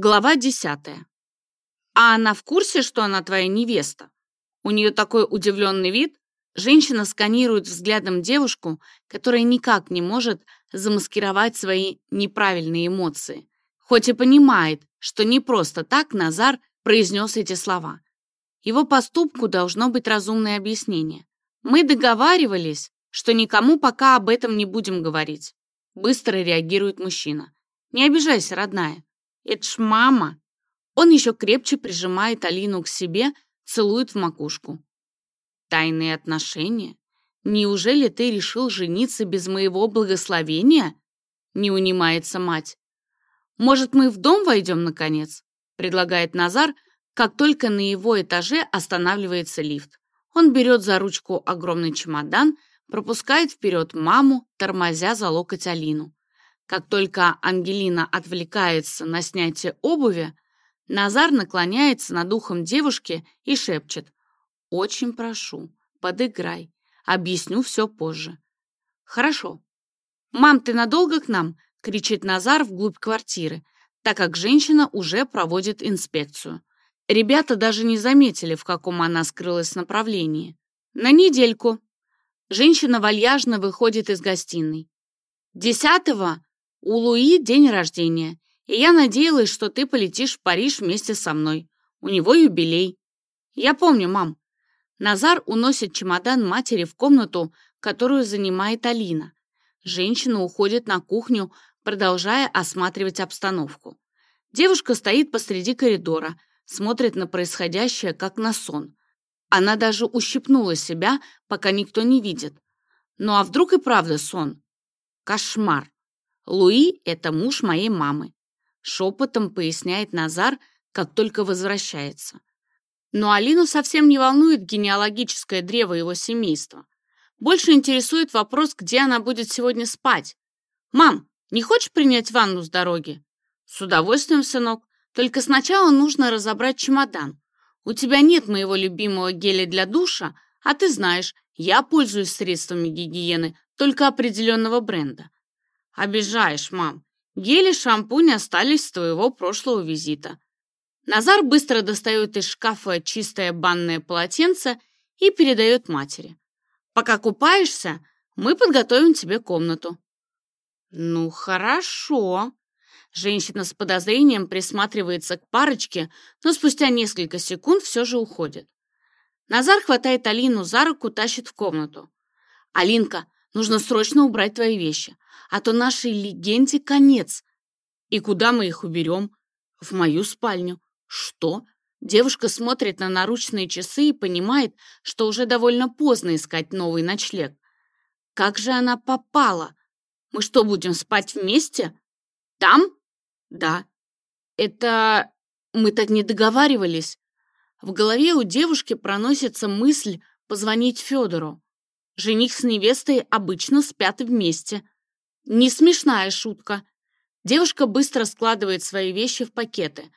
Глава десятая. А она в курсе, что она твоя невеста? У нее такой удивленный вид. Женщина сканирует взглядом девушку, которая никак не может замаскировать свои неправильные эмоции. Хоть и понимает, что не просто так Назар произнес эти слова. Его поступку должно быть разумное объяснение. Мы договаривались, что никому пока об этом не будем говорить. Быстро реагирует мужчина. Не обижайся, родная. Это ж мама. Он еще крепче прижимает Алину к себе, целует в макушку. Тайные отношения? Неужели ты решил жениться без моего благословения? Не унимается мать. Может, мы в дом войдем, наконец? Предлагает Назар, как только на его этаже останавливается лифт. Он берет за ручку огромный чемодан, пропускает вперед маму, тормозя за локоть Алину. Как только Ангелина отвлекается на снятие обуви, Назар наклоняется над ухом девушки и шепчет «Очень прошу, подыграй, объясню все позже». «Хорошо». «Мам, ты надолго к нам?» — кричит Назар вглубь квартиры, так как женщина уже проводит инспекцию. Ребята даже не заметили, в каком она скрылась направлении. «На недельку». Женщина вальяжно выходит из гостиной. «Десятого у Луи день рождения, и я надеялась, что ты полетишь в Париж вместе со мной. У него юбилей. Я помню, мам. Назар уносит чемодан матери в комнату, которую занимает Алина. Женщина уходит на кухню, продолжая осматривать обстановку. Девушка стоит посреди коридора, смотрит на происходящее, как на сон. Она даже ущипнула себя, пока никто не видит. Ну а вдруг и правда сон? Кошмар. Луи — это муж моей мамы. Шепотом поясняет Назар, как только возвращается. Но Алину совсем не волнует генеалогическое древо его семейства. Больше интересует вопрос, где она будет сегодня спать. «Мам, не хочешь принять ванну с дороги?» «С удовольствием, сынок. Только сначала нужно разобрать чемодан. У тебя нет моего любимого геля для душа, а ты знаешь, я пользуюсь средствами гигиены только определенного бренда. «Обижаешь, мам. Гель и шампунь остались с твоего прошлого визита». Назар быстро достает из шкафа чистое банное полотенце и передает матери. «Пока купаешься, мы подготовим тебе комнату». «Ну, хорошо». Женщина с подозрением присматривается к парочке, но спустя несколько секунд все же уходит. Назар хватает Алину за руку, тащит в комнату. «Алинка, нужно срочно убрать твои вещи а то нашей легенде конец. И куда мы их уберем? В мою спальню. Что? Девушка смотрит на наручные часы и понимает, что уже довольно поздно искать новый ночлег. Как же она попала? Мы что, будем спать вместе? Там? Да. Это... Мы так не договаривались. В голове у девушки проносится мысль позвонить Федору. Жених с невестой обычно спят вместе. Не смешная шутка. Девушка быстро складывает свои вещи в пакеты.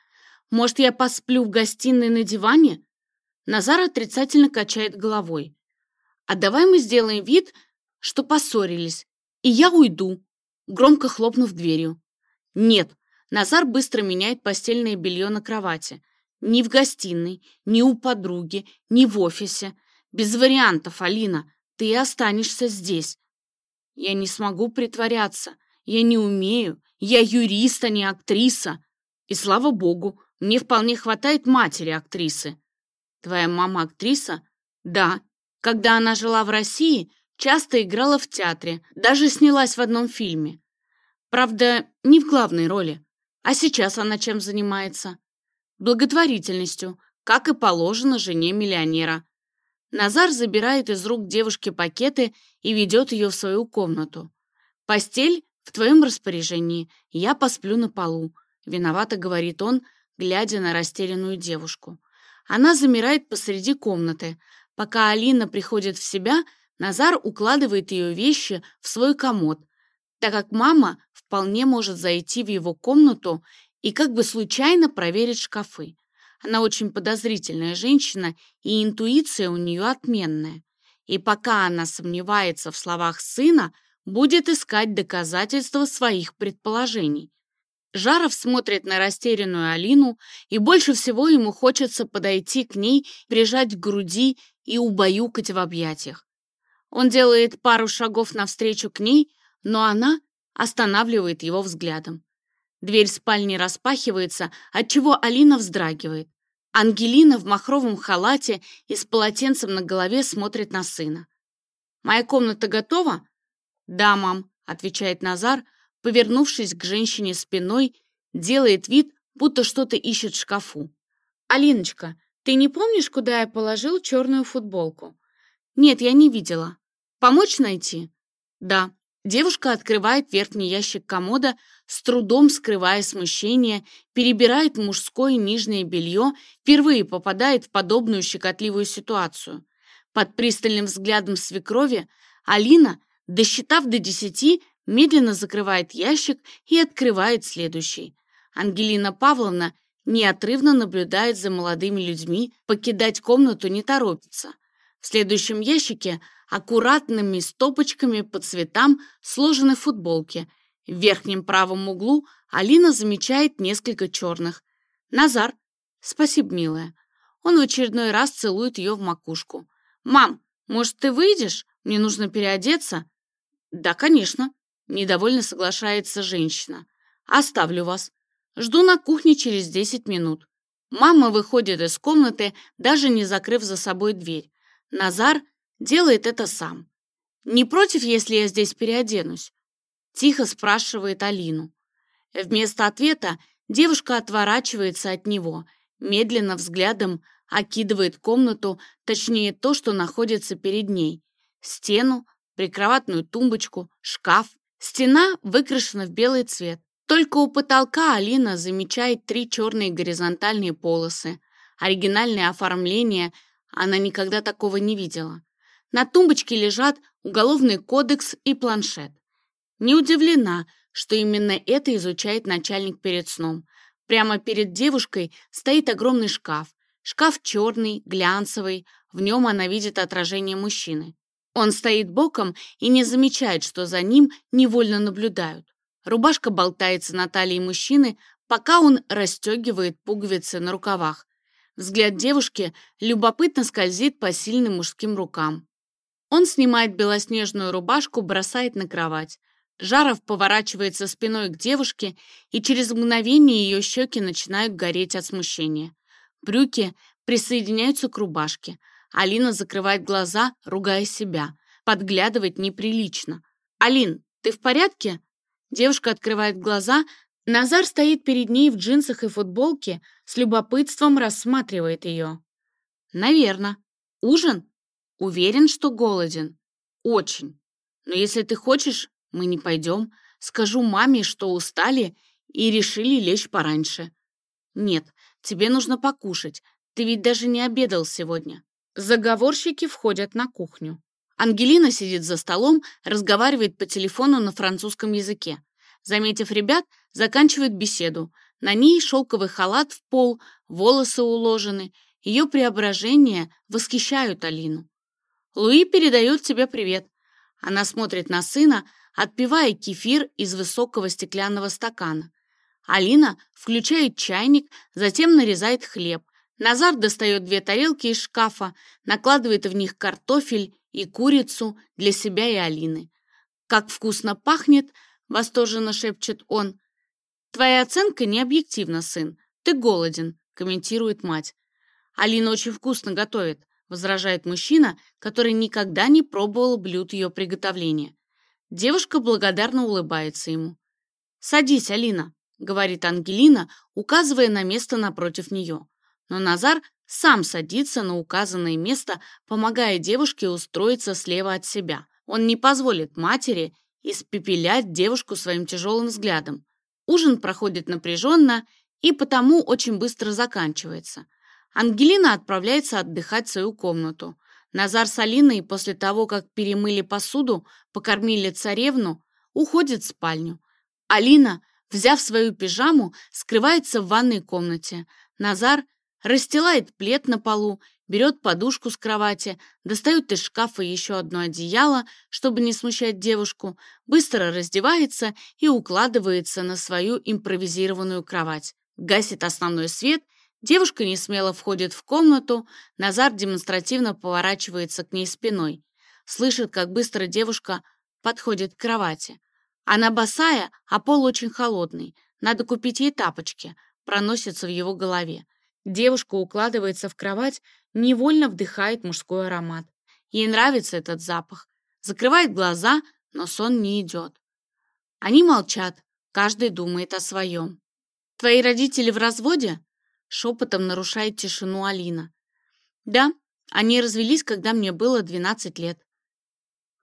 Может, я посплю в гостиной на диване? Назар отрицательно качает головой. А давай мы сделаем вид, что поссорились, и я уйду, громко хлопнув дверью. Нет, Назар быстро меняет постельное белье на кровати. Ни в гостиной, ни у подруги, ни в офисе. Без вариантов, Алина, ты останешься здесь. Я не смогу притворяться. Я не умею. Я юрист, а не актриса. И слава богу, мне вполне хватает матери актрисы. Твоя мама актриса? Да. Когда она жила в России, часто играла в театре, даже снялась в одном фильме. Правда, не в главной роли. А сейчас она чем занимается? Благотворительностью, как и положено жене миллионера. Назар забирает из рук девушки пакеты и ведет ее в свою комнату. «Постель в твоем распоряжении, я посплю на полу», — виновато говорит он, глядя на растерянную девушку. Она замирает посреди комнаты. Пока Алина приходит в себя, Назар укладывает ее вещи в свой комод, так как мама вполне может зайти в его комнату и как бы случайно проверить шкафы. Она очень подозрительная женщина, и интуиция у нее отменная. И пока она сомневается в словах сына, будет искать доказательства своих предположений. Жаров смотрит на растерянную Алину, и больше всего ему хочется подойти к ней, прижать к груди и убаюкать в объятиях. Он делает пару шагов навстречу к ней, но она останавливает его взглядом. Дверь спальни распахивается, отчего Алина вздрагивает. Ангелина в махровом халате и с полотенцем на голове смотрит на сына. «Моя комната готова?» «Да, мам», — отвечает Назар, повернувшись к женщине спиной, делает вид, будто что-то ищет в шкафу. «Алиночка, ты не помнишь, куда я положил черную футболку?» «Нет, я не видела. Помочь найти?» «Да». Девушка открывает верхний ящик комода, с трудом скрывая смущение, перебирает мужское нижнее белье, впервые попадает в подобную щекотливую ситуацию. Под пристальным взглядом свекрови Алина, досчитав до десяти, медленно закрывает ящик и открывает следующий. Ангелина Павловна неотрывно наблюдает за молодыми людьми, покидать комнату не торопится. В следующем ящике аккуратными стопочками по цветам сложены футболки. В верхнем правом углу Алина замечает несколько черных. «Назар!» «Спасибо, милая». Он в очередной раз целует ее в макушку. «Мам, может, ты выйдешь? Мне нужно переодеться». «Да, конечно», — недовольно соглашается женщина. «Оставлю вас. Жду на кухне через десять минут». Мама выходит из комнаты, даже не закрыв за собой дверь. Назар делает это сам. «Не против, если я здесь переоденусь?» Тихо спрашивает Алину. Вместо ответа девушка отворачивается от него, медленно взглядом окидывает комнату, точнее то, что находится перед ней. Стену, прикроватную тумбочку, шкаф. Стена выкрашена в белый цвет. Только у потолка Алина замечает три черные горизонтальные полосы. Оригинальное оформление, она никогда такого не видела. На тумбочке лежат уголовный кодекс и планшет. Не удивлена, что именно это изучает начальник перед сном. Прямо перед девушкой стоит огромный шкаф. Шкаф черный, глянцевый, в нем она видит отражение мужчины. Он стоит боком и не замечает, что за ним невольно наблюдают. Рубашка болтается на талии мужчины, пока он расстегивает пуговицы на рукавах. Взгляд девушки любопытно скользит по сильным мужским рукам. Он снимает белоснежную рубашку, бросает на кровать. Жаров поворачивается спиной к девушке, и через мгновение ее щеки начинают гореть от смущения. Брюки присоединяются к рубашке. Алина закрывает глаза, ругая себя. Подглядывать неприлично. «Алин, ты в порядке?» Девушка открывает глаза. Назар стоит перед ней в джинсах и футболке, с любопытством рассматривает ее. «Наверно. Ужин?» «Уверен, что голоден?» «Очень. Но если ты хочешь, мы не пойдем. Скажу маме, что устали и решили лечь пораньше». «Нет, тебе нужно покушать. Ты ведь даже не обедал сегодня». Заговорщики входят на кухню. Ангелина сидит за столом, разговаривает по телефону на французском языке. Заметив ребят, заканчивает беседу. На ней шелковый халат в пол, волосы уложены. Ее преображения восхищают Алину. «Луи передает тебе привет». Она смотрит на сына, отпивая кефир из высокого стеклянного стакана. Алина включает чайник, затем нарезает хлеб. Назар достает две тарелки из шкафа, накладывает в них картофель и курицу для себя и Алины. «Как вкусно пахнет!» — восторженно шепчет он. «Твоя оценка не объективна, сын. Ты голоден», — комментирует мать. «Алина очень вкусно готовит», — возражает мужчина, который никогда не пробовал блюд ее приготовления. Девушка благодарно улыбается ему. «Садись, Алина», — говорит Ангелина, указывая на место напротив нее но Назар сам садится на указанное место, помогая девушке устроиться слева от себя. Он не позволит матери испепелять девушку своим тяжелым взглядом. Ужин проходит напряженно и потому очень быстро заканчивается. Ангелина отправляется отдыхать в свою комнату. Назар с Алиной после того, как перемыли посуду, покормили царевну, уходит в спальню. Алина, взяв свою пижаму, скрывается в ванной комнате. Назар расстилает плед на полу, берет подушку с кровати, достает из шкафа еще одно одеяло, чтобы не смущать девушку, быстро раздевается и укладывается на свою импровизированную кровать. Гасит основной свет, девушка не смело входит в комнату, Назар демонстративно поворачивается к ней спиной. Слышит, как быстро девушка подходит к кровати. Она босая, а пол очень холодный. Надо купить ей тапочки, проносится в его голове. Девушка укладывается в кровать, невольно вдыхает мужской аромат. Ей нравится этот запах. Закрывает глаза, но сон не идет. Они молчат, каждый думает о своем. «Твои родители в разводе?» Шепотом нарушает тишину Алина. «Да, они развелись, когда мне было 12 лет».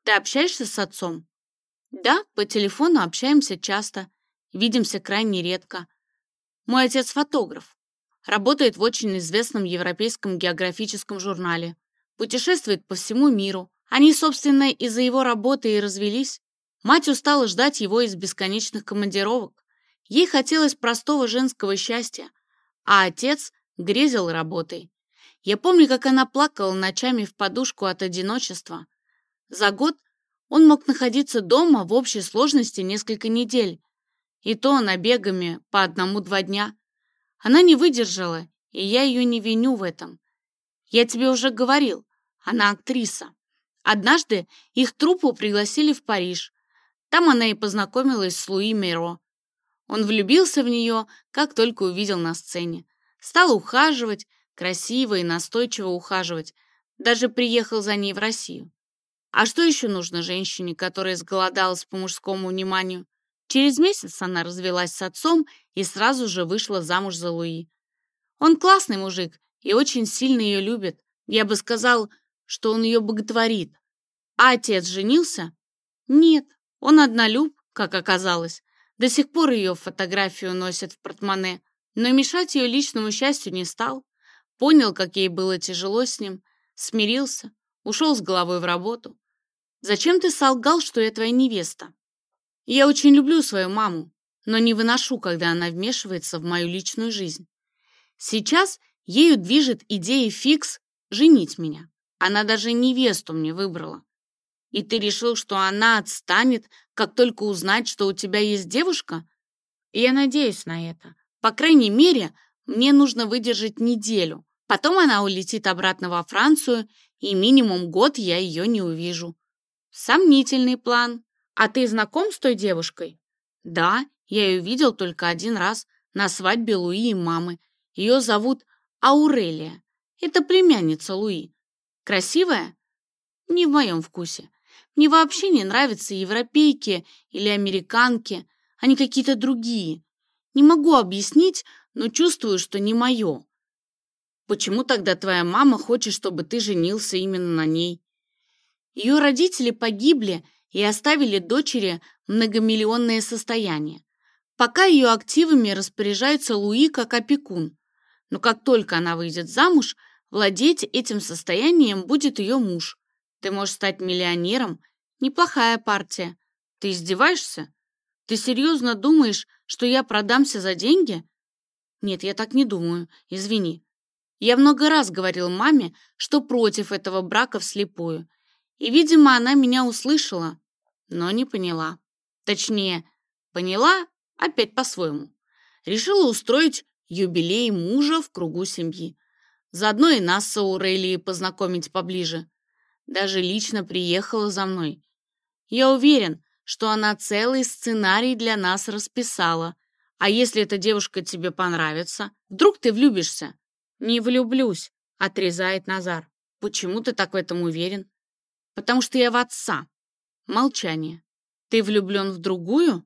«Ты общаешься с отцом?» «Да, по телефону общаемся часто, видимся крайне редко. Мой отец фотограф. Работает в очень известном европейском географическом журнале. Путешествует по всему миру. Они, собственно, из-за его работы и развелись. Мать устала ждать его из бесконечных командировок. Ей хотелось простого женского счастья, а отец грезил работой. Я помню, как она плакала ночами в подушку от одиночества. За год он мог находиться дома в общей сложности несколько недель, и то набегами по одному-два дня. Она не выдержала, и я ее не виню в этом. Я тебе уже говорил, она актриса. Однажды их труппу пригласили в Париж. Там она и познакомилась с Луи Мейро. Он влюбился в нее, как только увидел на сцене. Стал ухаживать, красиво и настойчиво ухаживать. Даже приехал за ней в Россию. А что еще нужно женщине, которая сголодалась по мужскому вниманию? Через месяц она развелась с отцом и сразу же вышла замуж за Луи. Он классный мужик и очень сильно ее любит. Я бы сказал, что он ее боготворит. А отец женился? Нет, он однолюб, как оказалось. До сих пор ее фотографию носят в портмоне, но мешать ее личному счастью не стал. Понял, как ей было тяжело с ним, смирился, ушел с головой в работу. «Зачем ты солгал, что я твоя невеста?» Я очень люблю свою маму, но не выношу, когда она вмешивается в мою личную жизнь. Сейчас ею движет идея фикс женить меня. Она даже невесту мне выбрала. И ты решил, что она отстанет, как только узнает, что у тебя есть девушка? я надеюсь на это. По крайней мере, мне нужно выдержать неделю. Потом она улетит обратно во Францию, и минимум год я ее не увижу. Сомнительный план. «А ты знаком с той девушкой?» «Да, я ее видел только один раз на свадьбе Луи и мамы. Ее зовут Аурелия. Это племянница Луи. Красивая?» «Не в моем вкусе. Мне вообще не нравятся европейки или американки. Они какие-то другие. Не могу объяснить, но чувствую, что не мое. Почему тогда твоя мама хочет, чтобы ты женился именно на ней? Ее родители погибли, и оставили дочери многомиллионное состояние. Пока ее активами распоряжается Луи как опекун. Но как только она выйдет замуж, владеть этим состоянием будет ее муж. Ты можешь стать миллионером. Неплохая партия. Ты издеваешься? Ты серьезно думаешь, что я продамся за деньги? Нет, я так не думаю. Извини. Я много раз говорил маме, что против этого брака вслепую. И, видимо, она меня услышала, но не поняла. Точнее, поняла опять по-своему. Решила устроить юбилей мужа в кругу семьи. Заодно и нас с Аурелией познакомить поближе. Даже лично приехала за мной. Я уверен, что она целый сценарий для нас расписала. А если эта девушка тебе понравится, вдруг ты влюбишься? Не влюблюсь, отрезает Назар. Почему ты так в этом уверен? потому что я в отца. Молчание. Ты влюблен в другую?